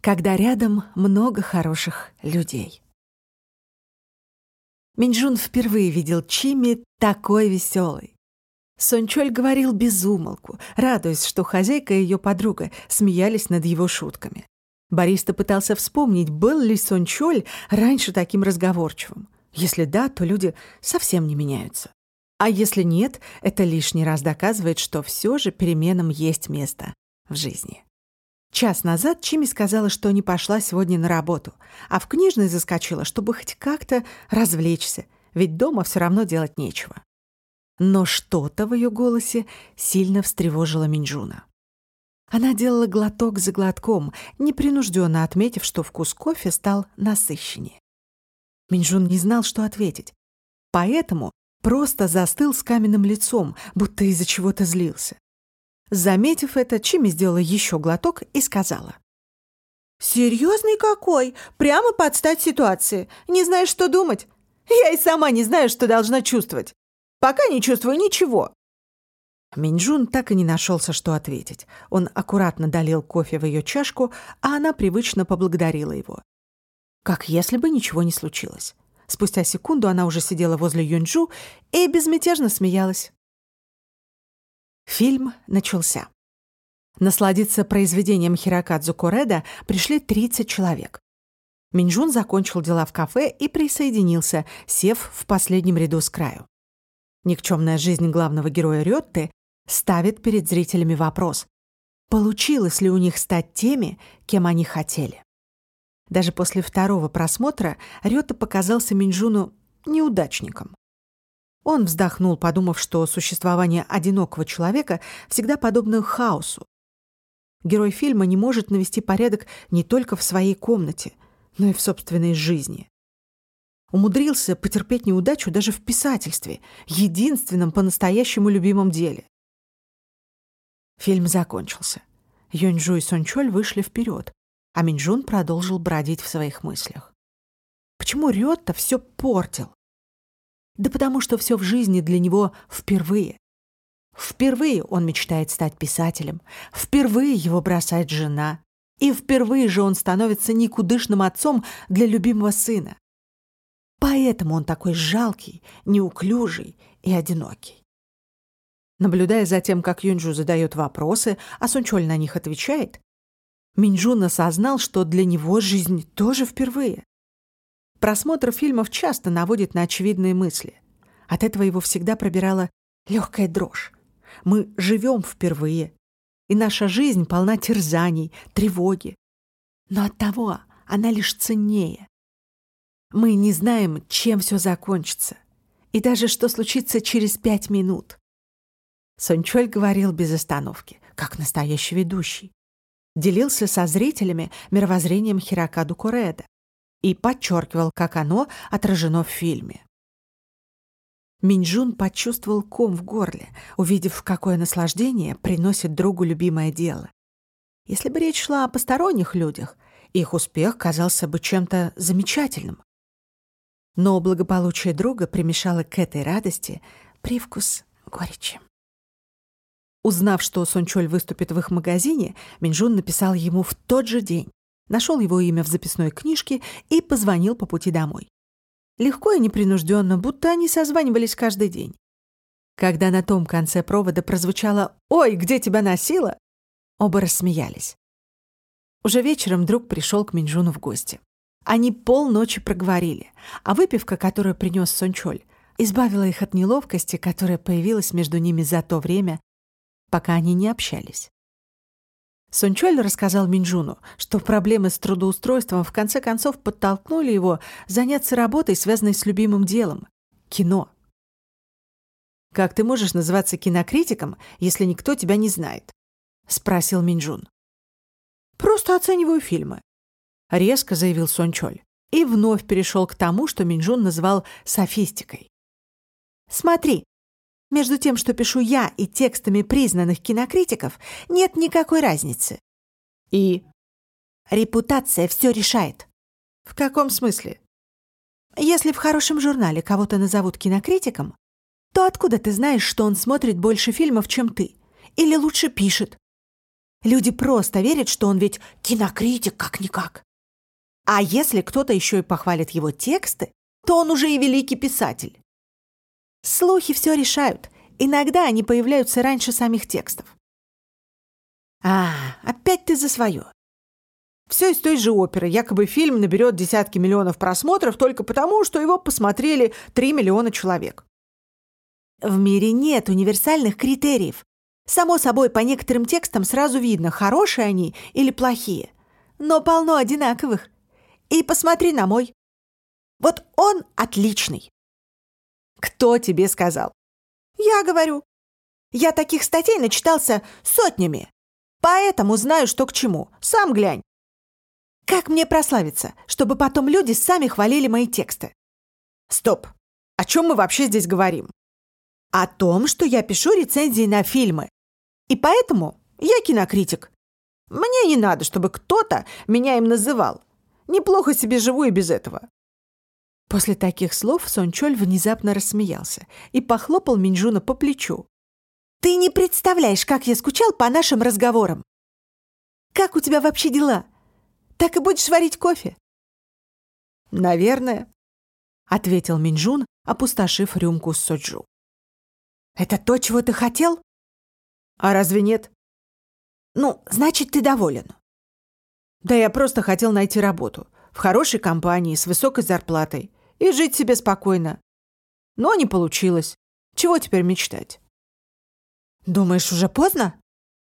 когда рядом много хороших людей. Минджун впервые видел Чими такой веселой. Сончоль говорил без умолку, радуясь, что хозяйка и ее подруга смеялись над его шутками. Бориста пытался вспомнить, был ли Сончоль раньше таким разговорчивым. Если да, то люди совсем не меняются. А если нет, это лишний раз доказывает, что все же переменам есть место в жизни. Час назад Чими сказала, что не пошла сегодня на работу, а в книжной заскочила, чтобы хоть как-то развлечься, ведь дома все равно делать нечего. Но что-то в ее голосе сильно встревожило Минджуна. Она делала глоток за глотком, непринужденно отметив, что вкус кофе стал насыщеннее. Минджун не знал, что ответить. Поэтому просто застыл с каменным лицом, будто из-за чего-то злился. Заметив это, Чими сделала еще глоток и сказала. «Серьезный какой? Прямо под стать ситуации. Не знаешь, что думать? Я и сама не знаю, что должна чувствовать. Пока не чувствую ничего». Минджун так и не нашелся, что ответить. Он аккуратно долил кофе в ее чашку, а она привычно поблагодарила его. Как если бы ничего не случилось. Спустя секунду она уже сидела возле Юнджу и безмятежно смеялась. Фильм начался. Насладиться произведением Хирокадзу Кореда пришли 30 человек. Минджун закончил дела в кафе и присоединился, сев в последнем ряду с краю. Никчемная жизнь главного героя Рётты ставит перед зрителями вопрос, получилось ли у них стать теми, кем они хотели. Даже после второго просмотра Рёта показался Минджуну неудачником. Он вздохнул, подумав, что существование одинокого человека всегда подобно хаосу. Герой фильма не может навести порядок не только в своей комнате, но и в собственной жизни. Умудрился потерпеть неудачу даже в писательстве, единственном по-настоящему любимом деле. Фильм закончился. Юньжу и Сончоль вышли вперед, а Минджун продолжил бродить в своих мыслях. Почему Рёта все портил? Да потому что все в жизни для него впервые. Впервые он мечтает стать писателем, впервые его бросает жена, и впервые же он становится никудышным отцом для любимого сына. Поэтому он такой жалкий, неуклюжий и одинокий. Наблюдая за тем, как Юнджу задает вопросы, а Сунчоль на них отвечает, Минджун осознал, что для него жизнь тоже впервые. Просмотр фильмов часто наводит на очевидные мысли. От этого его всегда пробирала легкая дрожь. Мы живем впервые, и наша жизнь полна терзаний, тревоги. Но от того она лишь ценнее. Мы не знаем, чем все закончится, и даже что случится через пять минут. Сончоль говорил без остановки, как настоящий ведущий. Делился со зрителями мировоззрением Хирокаду Куреда и подчеркивал, как оно отражено в фильме. Минджун почувствовал ком в горле, увидев, какое наслаждение приносит другу любимое дело. Если бы речь шла о посторонних людях, их успех казался бы чем-то замечательным. Но благополучие друга примешало к этой радости привкус горечи. Узнав, что Сончоль выступит в их магазине, Минджун написал ему в тот же день нашел его имя в записной книжке и позвонил по пути домой. Легко и непринужденно, будто они созванивались каждый день. Когда на том конце провода прозвучало «Ой, где тебя носило?», оба рассмеялись. Уже вечером друг пришел к Минджуну в гости. Они полночи проговорили, а выпивка, которую принес Сончоль, избавила их от неловкости, которая появилась между ними за то время, пока они не общались. Сунчоль рассказал Минджуну, что проблемы с трудоустройством в конце концов подтолкнули его заняться работой, связанной с любимым делом — кино. «Как ты можешь называться кинокритиком, если никто тебя не знает?» — спросил Минджун. «Просто оцениваю фильмы», — резко заявил Сончоль и вновь перешел к тому, что Минджун называл софистикой. «Смотри, между тем, что пишу я, и текстами признанных кинокритиков, нет никакой разницы. И репутация все решает. В каком смысле? Если в хорошем журнале кого-то назовут кинокритиком, то откуда ты знаешь, что он смотрит больше фильмов, чем ты? Или лучше пишет? Люди просто верят, что он ведь кинокритик как-никак. А если кто-то еще и похвалит его тексты, то он уже и великий писатель. Слухи все решают. Иногда они появляются раньше самих текстов. А, опять ты за свое. Все из той же оперы. Якобы фильм наберет десятки миллионов просмотров только потому, что его посмотрели 3 миллиона человек. В мире нет универсальных критериев. Само собой, по некоторым текстам сразу видно, хорошие они или плохие. Но полно одинаковых. И посмотри на мой. Вот он отличный. Кто тебе сказал? Я говорю. Я таких статей начитался сотнями. Поэтому знаю, что к чему. Сам глянь. Как мне прославиться, чтобы потом люди сами хвалили мои тексты? Стоп. О чем мы вообще здесь говорим? О том, что я пишу рецензии на фильмы. И поэтому я кинокритик. Мне не надо, чтобы кто-то меня им называл. Неплохо себе живу и без этого». После таких слов Сончоль внезапно рассмеялся и похлопал Минджуна по плечу. «Ты не представляешь, как я скучал по нашим разговорам! Как у тебя вообще дела? Так и будешь варить кофе?» «Наверное», — ответил Минджун, опустошив рюмку с соджу. «Это то, чего ты хотел?» «А разве нет?» «Ну, значит, ты доволен». «Да я просто хотел найти работу. В хорошей компании, с высокой зарплатой. И жить себе спокойно. Но не получилось. Чего теперь мечтать?» «Думаешь, уже поздно?»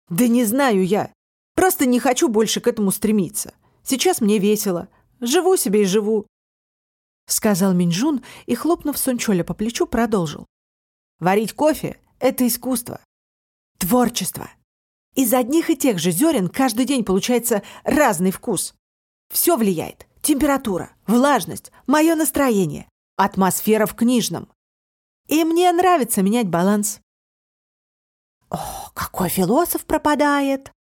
«Да не знаю я. Просто не хочу больше к этому стремиться. Сейчас мне весело. Живу себе и живу», — сказал Минджун и, хлопнув Сунчоля по плечу, продолжил. «Варить кофе — это искусство. Творчество. Из одних и тех же зерен каждый день получается разный вкус. Все влияет. Температура, влажность, мое настроение, атмосфера в книжном. И мне нравится менять баланс. О, какой философ пропадает!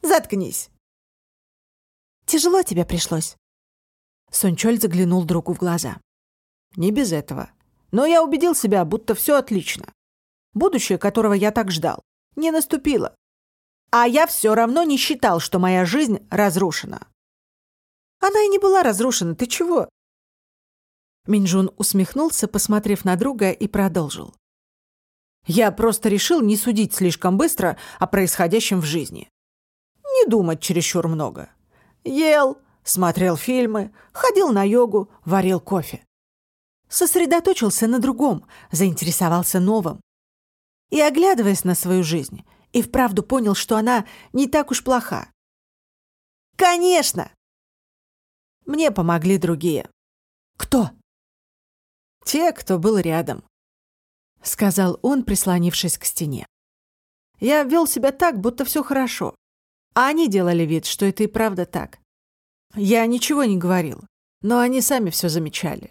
Заткнись. Тяжело тебе пришлось. Сончоль заглянул другу в глаза. Не без этого. Но я убедил себя, будто все отлично. Будущее, которого я так ждал, не наступило. А я все равно не считал, что моя жизнь разрушена. Она и не была разрушена, ты чего? Минджун усмехнулся, посмотрев на друга, и продолжил. Я просто решил не судить слишком быстро о происходящем в жизни. Не думать чересчур много. Ел, смотрел фильмы, ходил на йогу, варил кофе. Сосредоточился на другом, заинтересовался новым и, оглядываясь на свою жизнь, и вправду понял, что она не так уж плоха. «Конечно!» Мне помогли другие. «Кто?» «Те, кто был рядом», — сказал он, прислонившись к стене. «Я вел себя так, будто все хорошо, а они делали вид, что это и правда так. Я ничего не говорил, но они сами все замечали.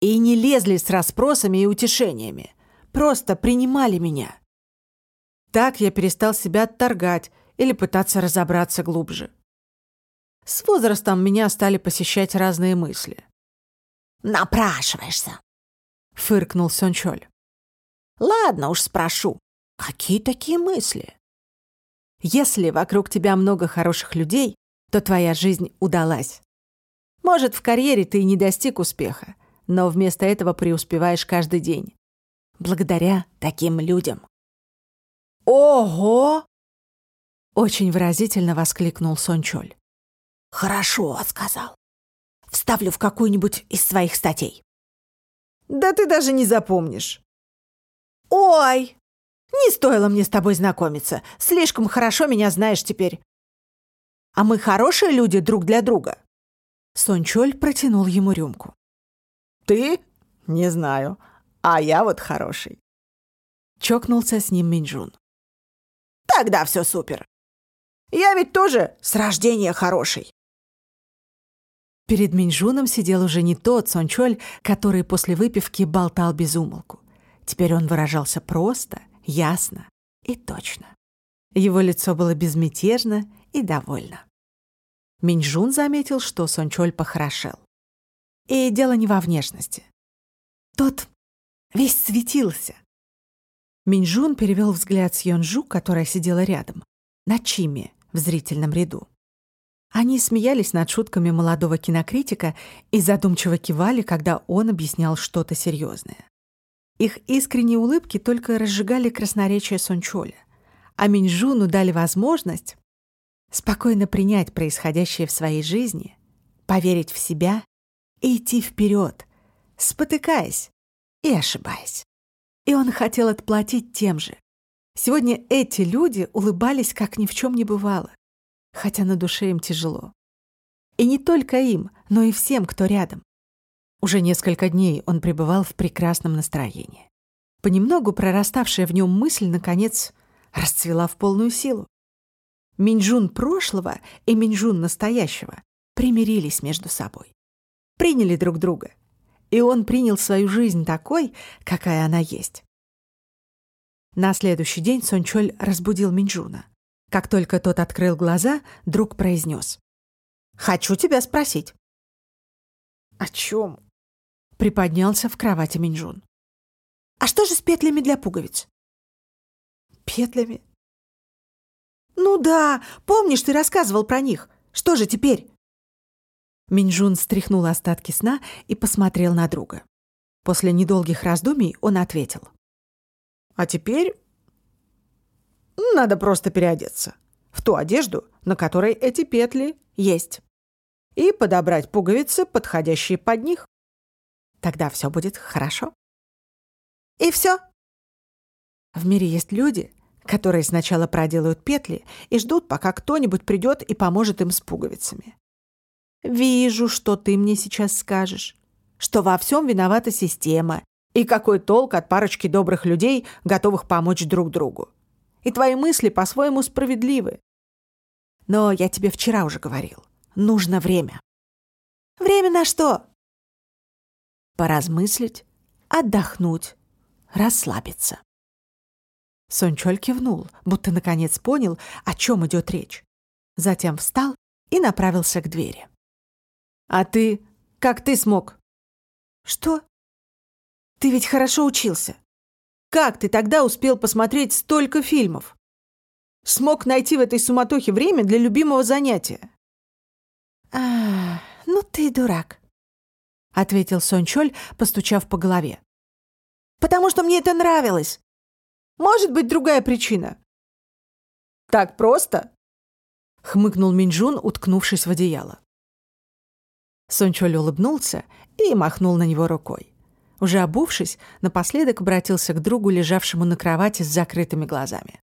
И не лезли с расспросами и утешениями просто принимали меня. Так я перестал себя отторгать или пытаться разобраться глубже. С возрастом меня стали посещать разные мысли. «Напрашиваешься», — фыркнул Сончоль. «Ладно уж спрошу, какие такие мысли?» «Если вокруг тебя много хороших людей, то твоя жизнь удалась. Может, в карьере ты и не достиг успеха, но вместо этого преуспеваешь каждый день благодаря таким людям. «Ого!» — очень выразительно воскликнул Сончоль. «Хорошо», — сказал. «Вставлю в какую-нибудь из своих статей». «Да ты даже не запомнишь». «Ой, не стоило мне с тобой знакомиться. Слишком хорошо меня знаешь теперь». «А мы хорошие люди друг для друга?» Сончоль протянул ему рюмку. «Ты? Не знаю а я вот хороший». Чокнулся с ним Минджун. «Тогда все супер. Я ведь тоже с рождения хороший». Перед Минджуном сидел уже не тот Сончоль, который после выпивки болтал без умолку. Теперь он выражался просто, ясно и точно. Его лицо было безмятежно и довольно. Минджун заметил, что Сончоль похорошел. И дело не во внешности. Тот весь светился. Минджун перевел взгляд с Йонжу, которая сидела рядом, на Чиме в зрительном ряду. Они смеялись над шутками молодого кинокритика и задумчиво кивали, когда он объяснял что-то серьезное. Их искренние улыбки только разжигали красноречие Сончоля, а Минжуну дали возможность спокойно принять происходящее в своей жизни, поверить в себя и идти вперед, спотыкаясь и ошибаясь. И он хотел отплатить тем же. Сегодня эти люди улыбались, как ни в чем не бывало хотя на душе им тяжело. И не только им, но и всем, кто рядом. Уже несколько дней он пребывал в прекрасном настроении. Понемногу прораставшая в нем мысль, наконец, расцвела в полную силу. Минджун прошлого и Минджун настоящего примирились между собой. Приняли друг друга. И он принял свою жизнь такой, какая она есть. На следующий день Сончоль разбудил Минджуна. Как только тот открыл глаза, друг произнес. «Хочу тебя спросить». «О чем?» Приподнялся в кровати Минджун. «А что же с петлями для пуговиц?» «Петлями?» «Ну да, помнишь, ты рассказывал про них. Что же теперь?» Минджун стряхнул остатки сна и посмотрел на друга. После недолгих раздумий он ответил. «А теперь надо просто переодеться. В ту одежду, на которой эти петли есть. И подобрать пуговицы, подходящие под них. Тогда все будет хорошо. И все. В мире есть люди, которые сначала проделают петли и ждут, пока кто-нибудь придет и поможет им с пуговицами. Вижу, что ты мне сейчас скажешь, что во всем виновата система, и какой толк от парочки добрых людей, готовых помочь друг другу и твои мысли по-своему справедливы. Но я тебе вчера уже говорил. Нужно время. Время на что? Поразмыслить, отдохнуть, расслабиться. Сончоль кивнул, будто наконец понял, о чем идет речь. Затем встал и направился к двери. «А ты? Как ты смог?» «Что? Ты ведь хорошо учился. Как ты тогда успел посмотреть столько фильмов? Смог найти в этой суматохе время для любимого занятия? А, ну ты дурак, ответил Сончоль, постучав по голове. Потому что мне это нравилось. Может быть, другая причина. Так просто? хмыкнул Минджун, уткнувшись в одеяло. Сончоль улыбнулся и махнул на него рукой. Уже обувшись, напоследок обратился к другу, лежавшему на кровати с закрытыми глазами.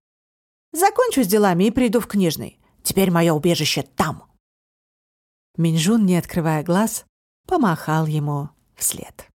«Закончу с делами и приду в книжный. Теперь мое убежище там». Минжун, не открывая глаз, помахал ему вслед.